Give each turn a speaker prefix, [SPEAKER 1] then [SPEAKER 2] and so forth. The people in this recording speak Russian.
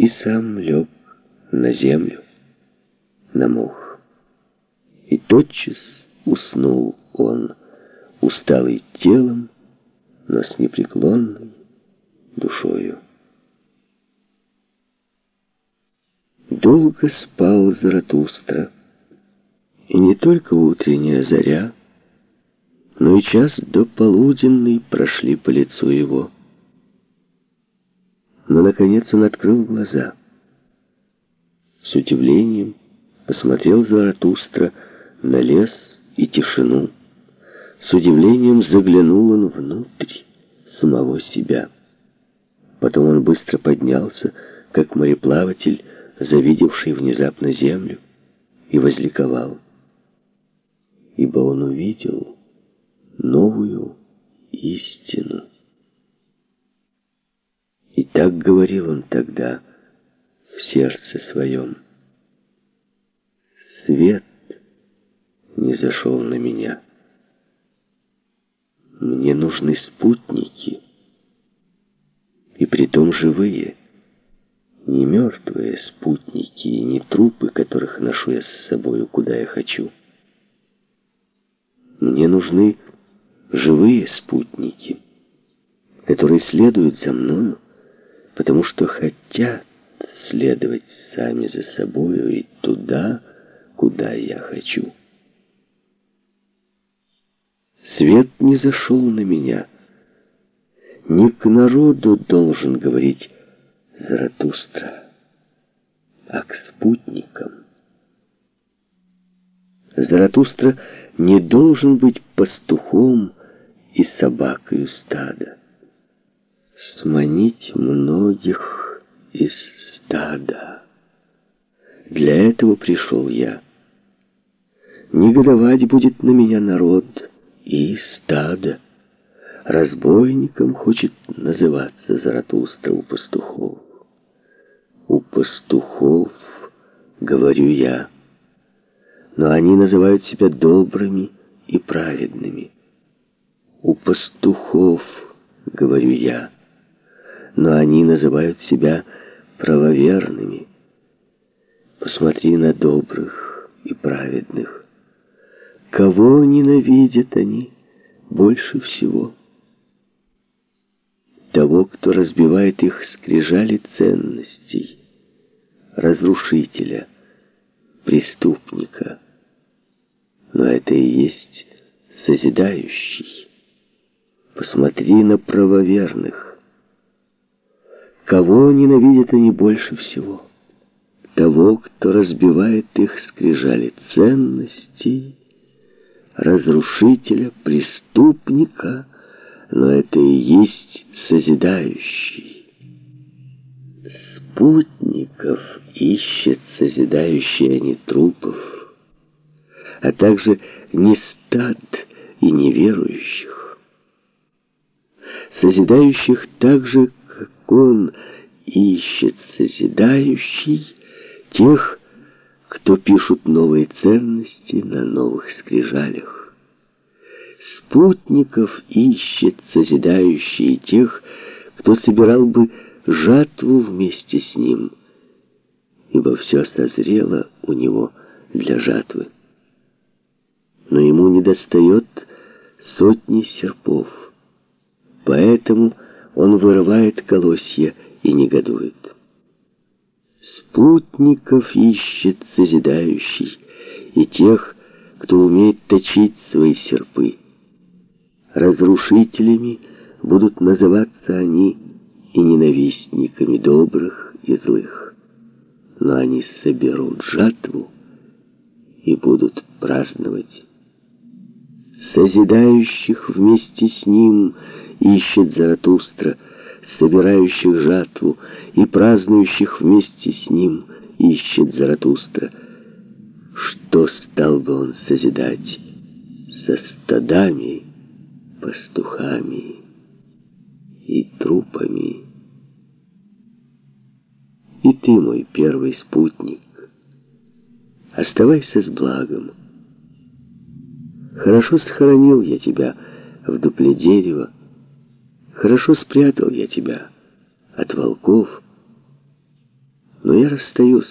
[SPEAKER 1] и сам лег на землю, на мох. И тотчас уснул он, усталый телом, но с непреклонной душою. Долго спал Заратустра, и не только утренняя заря, но и час до полуденный прошли по лицу его. Но, наконец, он открыл глаза. С удивлением посмотрел Заратустра на лес и тишину. С удивлением заглянул он внутрь самого себя. Потом он быстро поднялся, как мореплаватель, завидевший внезапно землю, и возликовал. Ибо он увидел новую истину. Так говорил он тогда в сердце своем. Свет не зашел на меня. Мне нужны спутники, и притом живые, не мертвые спутники и не трупы, которых ношу я с собою, куда я хочу. Мне нужны живые спутники, которые следуют за мною, потому что хотят следовать сами за собою и туда, куда я хочу. Свет не зашел на меня. Не к народу должен говорить Заратустра, а к спутникам. Заратустра не должен быть пастухом и собакою стада. Сманить многих из стада. Для этого пришел я. Негодовать будет на меня народ и стадо. Разбойником хочет называться Заратустра у пастухов. У пастухов, говорю я, но они называют себя добрыми и праведными. У пастухов, говорю я, но они называют себя правоверными. Посмотри на добрых и праведных. Кого ненавидят они больше всего? Того, кто разбивает их скрижали ценностей, разрушителя, преступника. Но это и есть созидающий. Посмотри на правоверных. Кого ненавидят они больше всего? Того, кто разбивает их скрижали ценностей, разрушителя, преступника, но это и есть созидающий. Спутников ищет созидающий, а не трупов, а также не стад и неверующих. Созидающих так же, как он ищет созидающий, тех, кто пишут новые ценности на новых скрижалях. Спутников ищет созидающие тех, кто собирал бы жатву вместе с ним, ибо все созрело у него для жатвы. Но ему недостает сотни серпов, поэтому он вырывает колосья и негодует. Спутников ищет созидающий и тех, кто умеет точить свои серпы. Разрушителями будут называться они и ненавистниками добрых и злых. Но они соберут жатву и будут праздновать. Созидающих вместе с ним ищет Заратустра — собирающих жатву и празднующих вместе с ним, ищет Заратустра. Что стал бы он созидать со стадами, пастухами и трупами? И ты, мой первый спутник, оставайся с благом. Хорошо сохранил я тебя в дупле дерева, Хорошо спрятал я тебя от волков. Но я расстаюсь